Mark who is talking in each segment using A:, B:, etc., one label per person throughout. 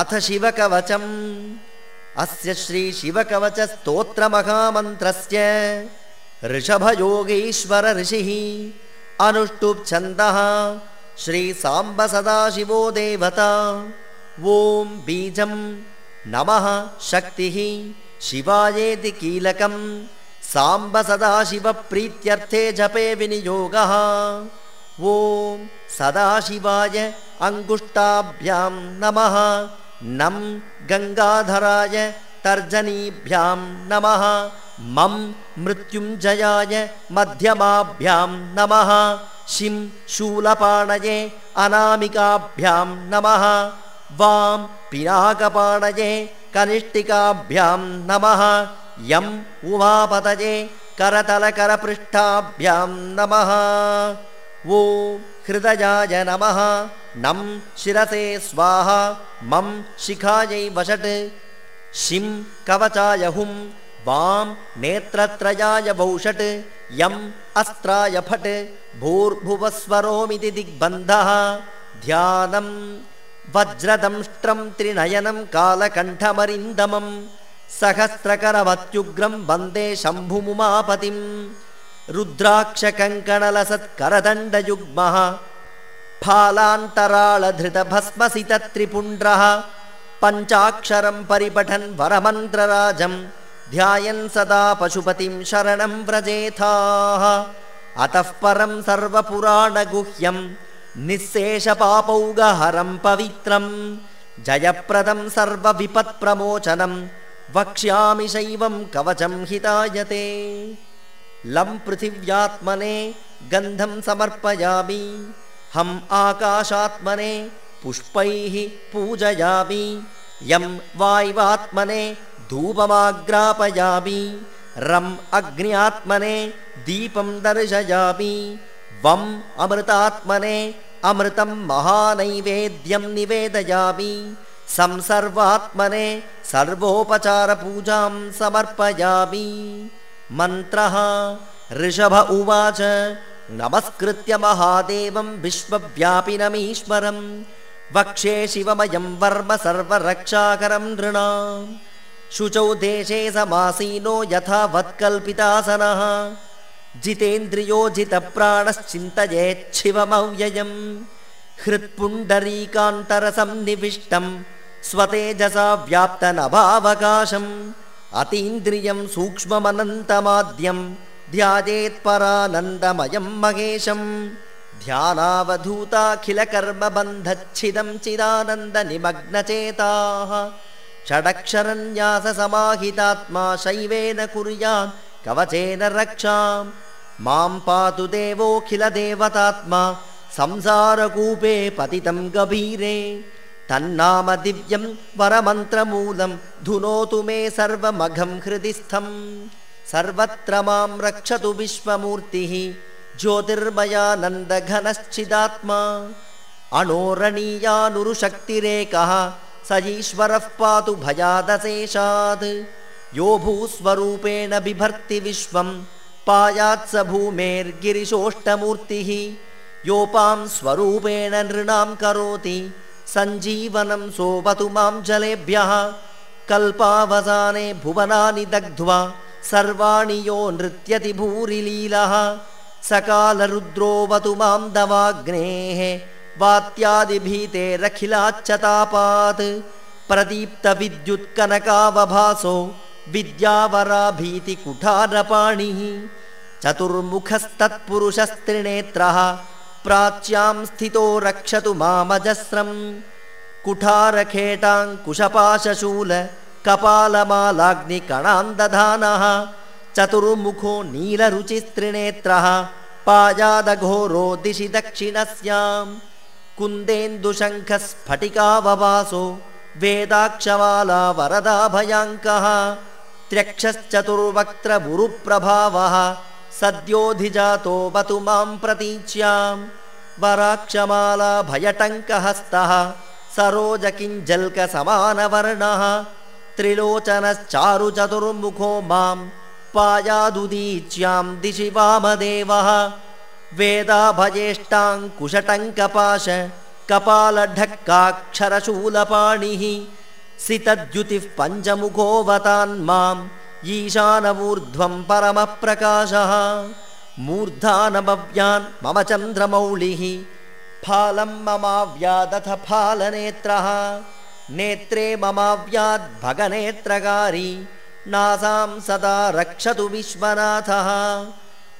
A: अथ शिवकवचम् अस्य श्रीशिवकवचस्तोत्रमहामन्त्रस्य। ऋषभयोगीश्वर ऋषिः अनुष्टुप्छन्दः। श्रीसाम्ब सदाशिवो देवता ॐ बीजं नमः शक्तिः। शिवायेति कीलकं। साम्ब सदाशिवप्रीत्यर्थे जपे विनियोगः। ॐ सदाशिवाय अङ्गुष्टाभ्यां नमः नं गङ्गाधराय तर्जनीभ्यां नमः मं मृत्युञ्जयाय मध्यमाभ्यां नमः शिं शूलपाणये अनामिकाभ्यां नमः वां पिनाकपाणये कनिष्ठिकाभ्यां नमः यम् उमापतये करतलकरपृष्ठाभ्यां नमः। वो हृदयाय नमः नं शिरसे स्वाहा मं शिखायै वषट्। शिं कवचाय हुं वां नेत्रत्रयाय वौषट्। यम् अस्त्राय फट् भूर्भुवस्वरोमिति दिग्बन्धः। ध्यानं वज्रदंष्ट्रं त्रिनयनं कालकण्ठमरिन्दमं। सहस्रकरवत्युग्रं वन्दे शम्भुमुमापतिम्। रुद्राक्षकङ्कणलसत्करदण्डयुग्मः फालान्तराळधृतभस्मसितत्रिपुण्ड्रः पञ्चाक्षरं परिपठन् वरमन्त्रराजं ध्यायन् सदा पशुपतिं शरणं व्रजेथाः। अतः परं सर्वपुराणगुह्यं निःशेषपापौगहरं पवित्रं जयप्रदं सर्वविपत्प्रमोचनं वक्ष्यामि शैवं कवचं हितायते। लं पृथिव्यात्मने गन्धं समर्पयामि हम् आकाशात्मने पुष्पैः पूजयामि यं वाय्वात्मने धूपमाग्रापयामि रम् अग्न्यात्मने दीपं दर्शयामि वम् अमृतात्मने अमृतं महानैवेद्यं निवेदयामि संसर्वात्मने सर्वोपचारपूजां समर्पयामि। मन्त्रः ऋषभ उवाच नमस्कृत्य महादेवं विश्वव्यापिनमीश्वरं। वक्षे शिवमयं वर्म सर्वरक्षाकरं नृणां शुचौ देशे समासीनो यथा वत्कल्पितासनः जितेन्द्रियो जितप्राणश्चिन्तयेच्छिवमव्ययम् हृत्पुण्डरीकान्तरसन्निविष्टं स्वतेजसा व्याप्तनभावकाशम्। अतीन्द्रियं सूक्ष्ममनन्तमाद्यं ध्यायेत्परानन्दमयं महेशं ध्यानावधूताखिलकर्मबन्धच्छिदं चिदानन्दनिमग्नचेताः। षडक्षरन्याससमाहितात्मा शैवेन कुर्यात् कवचेन रक्षां मां पातु देवोऽखिलदेवतात्मा संसारकूपे पतितं गभीरे। तन्नाम दिव्यं वरमन्त्रमूलं धुनोतु मे सर्वमघं हृदिस्थं सर्वत्र मां रक्षतु विश्वमूर्तिः ज्योतिर्मयानन्दघनश्चिदात्मा। अणोरणीयानुरुशक्तिरेकः स ईश्वरः पातु भयादशेषात् यो भूस्वरूपेण बिभर्ति विश्वं पायात् स भूमेर्गिरिशोष्टमूर्तिः। योपां स्वरूपेण नृणां करोति सञ्जीवनं सोपतु मां जलेभ्यः। कल्पावसाने भुवनानि दग्ध्वा सर्वाणि यो नृत्यति भूरिलीलः सकालरुद्रोवतु मां दवाग्नेः। वात्यादिभीतेरखिलाच्चतापात्। प्रदीप्तविद्युत्कनकावभासो विद्यावराभीतिकुठारपाणिः। चतुर्मुखस्तत्पुरुषस्त्रिनेत्रः। प्राच्यां स्थितो रक्षतु मामजस्रं कुठारखेटाङ्कुशपाशशूल कपालमालाग्निकणान्दधानः चतुर्मुखो नीलरुचिस्त्रिनेत्रः पायादघोरो दिशि दक्षिणस्यां कुन्देन्दुशङ्खस्फटिकाववासो वेदाक्षमाला वरदाभयाङ्कः त्र्यक्षश्चतुर्वक्त्रमुरुप्रभावः सद्योधिजातो बतु मां प्रतीच्यां वराक्षमाला भयटङ्कहस्तः सरोजकिञ्जल्कसमानवर्णः त्रिलोचनश्चारुचतुर्मुखो मां पायादुदीच्यां दिशि वामदेवः। वेदाभयेष्टाङ्कुशटङ्कपाश कपालढक्काक्षरशूलपाणिः। सितद्युतिः पञ्चमुखोऽवतान् माम् ईशानमूर्ध्वं परमप्रकाशः। मूर्धानमव्यान् मम चन्द्रमौळिः फालं ममाव्यादथ फालनेत्रः नेत्रे ममाव्याद्भगनेत्रकारी नासां सदा रक्षतु विश्वनाथः।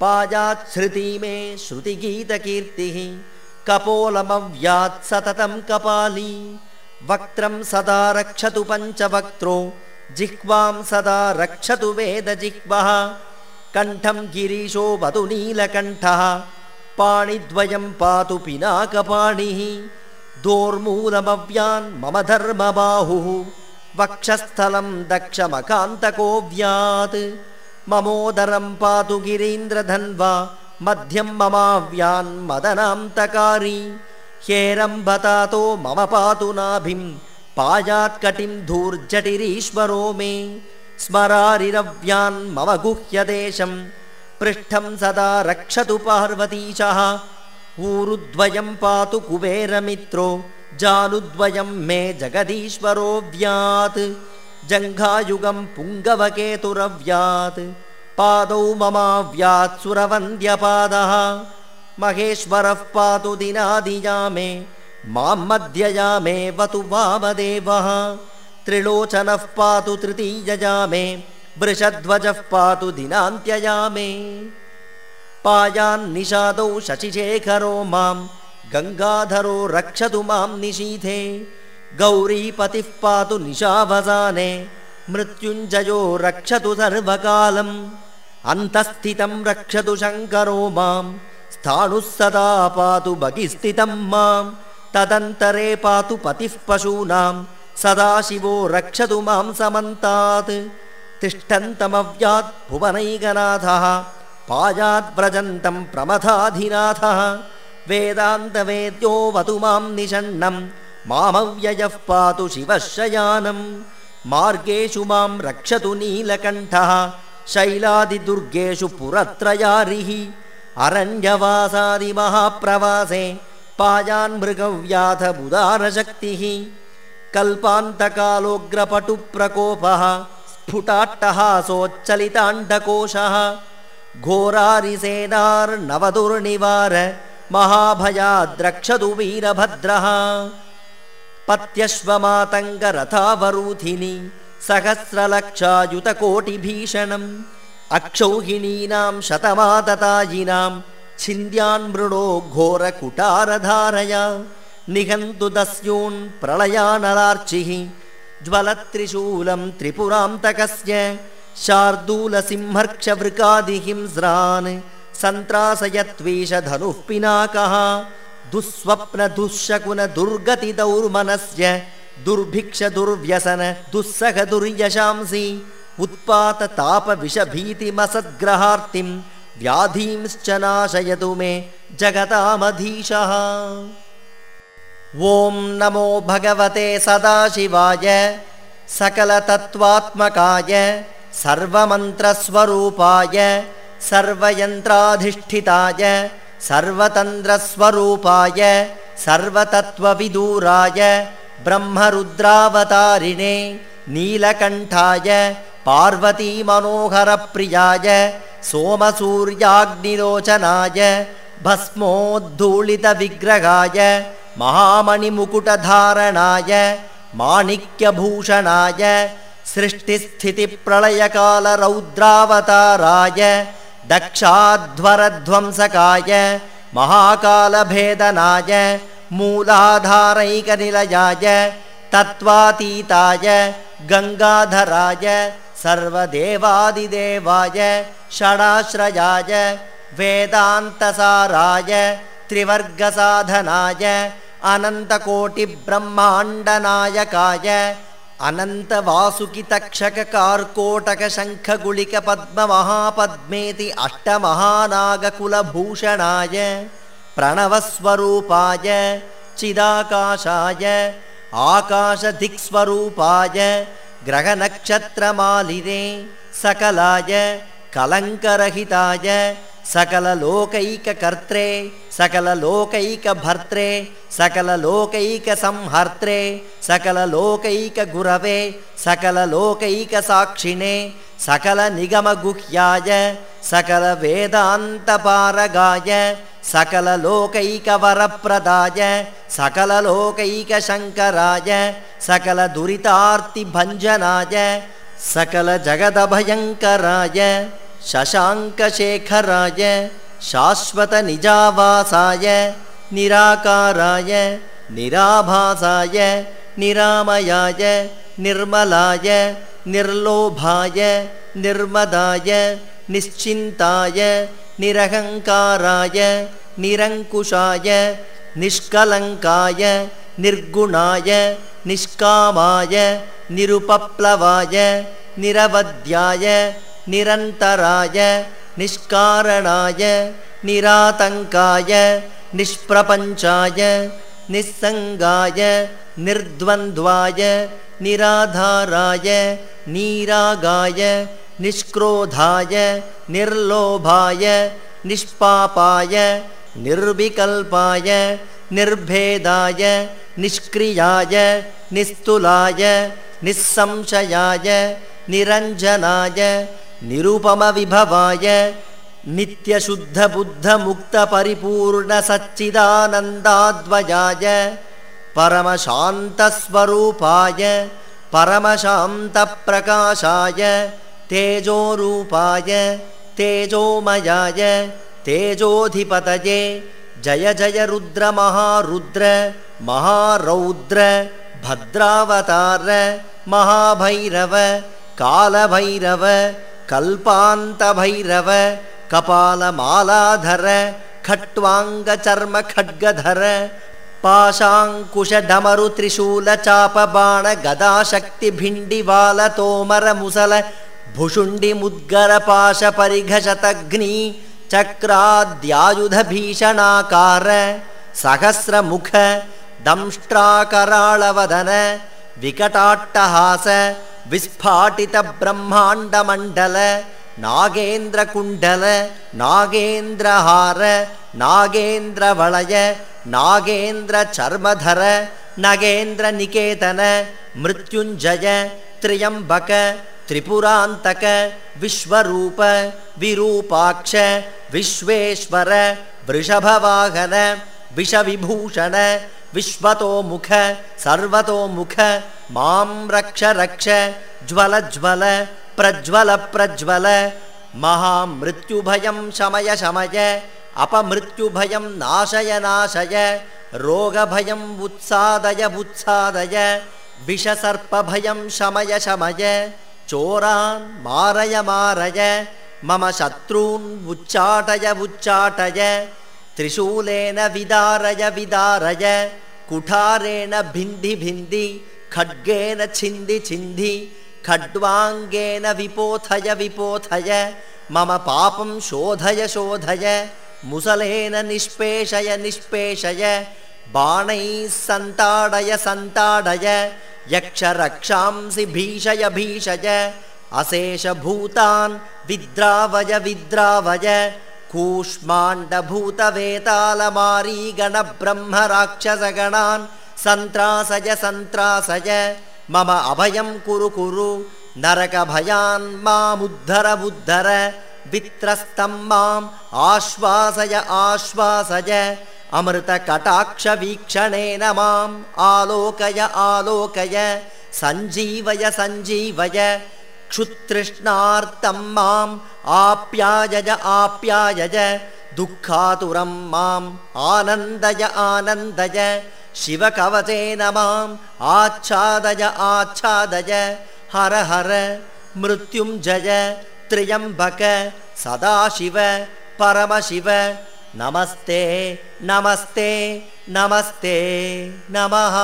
A: पायाच्छ्रुति मे श्रुतिगीतकीर्तिः कपोलमव्यात् सततं कपाली। वक्त्रं सदा रक्षतु पञ्चवक्त्रो जिह्वां सदा रक्षतु वेदजिह्वः। कण्ठं गिरीशो वतु नीलकण्ठः पाणिद्वयं पातु पिनाकपाणिः दोर्मूलमव्यान् मम धर्मबाहुः। वक्षस्थलं दक्षमकान्तकोऽव्यात् ममोदरं पातु गिरीन्द्रधन्वा मध्यं ममाव्यान् मदनान्तकारी। ह्येरम्बतातो मम पातु नाभिं पायात्कटिं धूर्जटिरीश्वरो मे। स्मरारिरव्यान् मम गुह्यदेशं पृष्ठं सदा रक्षतु पार्वतीशः ऊरुद्वयं पातु कुबेरमित्रो जानुद्वयं मे जगदीश्वरोऽव्यात् जङ्घायुगं पुङ्गवकेतुरव्यात्। पादौ ममाव्यात् सुरवन्द्यपादः महेश्वरः पातु दिनादिया मे मां मध्यया मे वतु वामदेवः। त्रिलोचनः पातु तृतीयया मे वृषध्वजः पातु दिनान्त्यया मे पायान्निषादौ शशिशेखरो मां गङ्गाधरो रक्षतु मां निशीथे। गौरीपतिः पातु निशावसाने मृत्युञ्जयो रक्षतु सर्वकालम् अन्तःस्थितं रक्षतु शङ्करो मां स्थाणुः सदा पातु बहिस्थितं मां। तदन्तरे पातु पतिः पशूनां सदाशिवो रक्षतु मां समन्तात्। तिष्ठन्तमव्यात् भुवनैकनाथः पायाद्व्रजन्तं प्रमथाधिनाथः। वेदान्तवेद्यो वतु मां निषण्णं मामव्ययः पातु शिवः शयानम् मार्गेषु मां रक्षतु नीलकण्ठः। शैलादिदुर्गेषु पुरत्रयारिः। अरण्यवासादिमहाप्रवासे पायान्मृगव्याधबुदारशक्तिः कल्पान्तकालोग्रपटुप्रकोपः। स्फुटाट्टहासोच्चलिताण्डकोशः घोरारिसेनार्नवदुर्निवार महाभयाद्रक्षतु वीरभद्रः पत्यश्वमातङ्गरथावरूथिनि सहस्रलक्षायुतकोटिभीषणम्। अक्षौहिणीनां शतमाततायिनां छिन्द्यान्मृणो घोरकुटारधारया। निहन्तु दस्यून् प्रलयानलार्चिः ज्वलत्रिशूलं त्रिपुरान्तकस्य शार्दूलसिंहर्क्षवृकादिहिंस्रान् सन्त्रासयत्वेषधनुः पिनाकः दुःस्वप्नदुःशकुनदुर्गतिदौर्मनस्य दुर्भिक्षदुर्व्यसन दुःसह दुर्यशांसि उत्पाततापविषभीतिमसद्ग्रहार्तिं व्याधींश्च नाशयतु मे जगतामधीशः। ॐ नमो भगवते सदाशिवाय सकलतत्त्वात्मकाय सर्वमन्त्रस्वरूपाय सर्वयन्त्राधिष्ठिताय सर्वतन्त्रस्वरूपाय सर्वतत्त्वविदूराय ब्रह्मरुद्रावतारिणे नीलकण्ठाय पार्वतीमनोहरप्रियाय सोमसूर्याग्निलोचनाय भस्मोद्धूलितविग्रहाय महामणिमुकुटधारणाय माणिक्यभूषणाय सृष्टिस्थितिप्रलयकालरौद्रावताराय दक्षाध्वरध्वंसकाय महाकालभेदनाय मूलाधारैकनिलयाय तत्त्वातीताय गङ्गाधराय सर्वदेवादिदेवाय षडाश्रयाय वेदान्तसाराय त्रिवर्गसाधनाय अनन्तकोटिब्रह्माण्डनायकाय अनन्तवासुकितक्षककार्कोटकशङ्खगुलिकपद्ममहापद्मेति अष्टमहानागकुलभूषणाय प्रणवस्वरूपाय चिदाकाशाय आकाशदिक्स्वरूपाय ग्रहनक्षत्रमालिने सकलाय कलङ्करहिताय सकललोकैककर्त्रे सकललोकैकभर्त्रे सकललोकैकसंहर्त्रे सकललोकैकगुरवे सकललोकैकसाक्षिणे सकलनिगमगुह्याय सकलवेदान्तपारगाय सकललोकैकवरप्रदाय सकललोकैकशङ्कराय सकलदुरितार्तिभञ्जनाय सकलजगदभयङ्कराय शशाङ्कशेखराय शाश्वतनिजावासाय निराकाराय निराभासाय निरामयाय निर्मलाय निर्लोभाय निर्मदाय निश्चिन्ताय निरहङ्काराय निरङ्कुशाय निष्कलङ्काय निर्गुणाय निष्कामाय निरुपप्लवाय निरवध्याय निरन्तराय निष्कारणाय निरातङ्काय निष्प्रपञ्चाय निस्सङ्गाय निर्द्वन्द्वाय निराधाराय नीरागाय निष्क्रोधाय निर्लोभाय निष्पापाय निर्विकल्पाय निर्भेदाय निष्क्रियाय निस्तुलाय निःसंशयाय निरञ्जनाय निरुपमविभवाय नित्यशुद्धबुद्धमुक्तपरिपूर्णसच्चिदानन्दाद्वयाय परमशान्तस्वरूपाय परमशान्तप्रकाशाय तेजोरूपाय तेजोमयाय तेजोऽधिपतये जय जय रुद्रमहारुद्र महारौद्र भद्रावतार महाभैरव कालभैरव कल्पान्तभैरव कपालमालाधर खट्वाङ्गचर्मखड्गधर पाशाङ्कुशडमरुत्रिशूलचापबाणगदाशक्तिभिण्डिवालतोमरमुसल भुषुण्डिमुद्गरपाशपरिघशतघ्नि चक्राद्यायुधभीषणाकार सहस्रमुख दंष्ट्राकराळवदन विकटाट्टहास विस्फाटितब्रह्माण्डमण्डल नागेन्द्रकुण्डल नागेन्द्रहार नागेन्द्रवलय नागेन्द्रचर्मधर नगेन्द्रनिकेतन मृत्युञ्जय त्र्यम्बक त्रिपुरान्तक विश्वरूप विरूपाक्ष विश्वेश्वर वृषभवाहन विषविभूषण विश्वतोमुख सर्वतोमुख मां रक्ष रक्ष ज्वल ज्वल प्रज्वल प्रज्वल महामृत्युभयं शमय शमय अपमृत्युभयं नाशय नाशय रोगभयम् उत्सादय उत्सादय विषसर्पभयं शमय शमय चोरान् मारय मारय मम शत्रून् उच्चाटय उच्चाटय त्रिशूलेन विदारय विदारय कुठारेण भिन्दि भिन्दि खड्गेन छिन्दि छिन्दि खड्वाङ्गेन विपोथय विपोथय मम पापं शोधय शोधय मुसलेन निष्पेषय निष्पेषय बाणैः सन्ताडय सन्ताडय यक्षरक्षांसि भीषय भीषय अशेषभूतान् विद्रावय विद्रावय कूष्माण्डभूतवेतालमारीगणब्रह्मराक्षसगणान् सन्त्रासय सन्त्रासय मम अभयं कुरु कुरु नरकभयान् मामुद्धर बुद्धर वित्रस्तं माम् आश्वासय आश्वासय अमृतकटाक्षवीक्षणेन माम् आलोकय आलोकय सञ्जीवय सञ्जीवय क्षुतृष्णार्तं माम् आप्यायज आप्यायज दुःखातुरं माम् आनन्दय आनन्दय शिवकवचेन माम् आच्छादय आच्छादय हर हर मृत्युञ्जय त्र्यम्बक सदाशिव परमशिव नमस्ते नमस्ते नमस्ते नमः